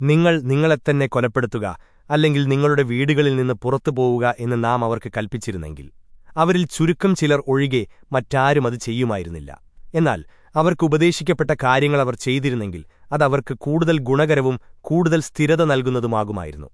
നിങ്ങൾ നിങ്ങളെത്തന്നെ കൊലപ്പെടുത്തുക അല്ലെങ്കിൽ നിങ്ങളുടെ വീടുകളിൽ നിന്ന് പുറത്തു പോവുക എന്ന് നാം അവർക്ക് കൽപ്പിച്ചിരുന്നെങ്കിൽ അവരിൽ ചുരുക്കം ചിലർ ഒഴികെ മറ്റാരും അത് ചെയ്യുമായിരുന്നില്ല. എന്നാൽ അവർക്ക് ഉപദേശിക്കപ്പെട്ട കാര്യങ്ങൾ അവർ ചെയ്തിരുന്നെങ്കിൽ അതവർക്ക് കൂടുതൽ ഗുണകരവും കൂടുതൽ സ്ഥിരത നൽകുന്നതുമാകുമായിരുന്നു.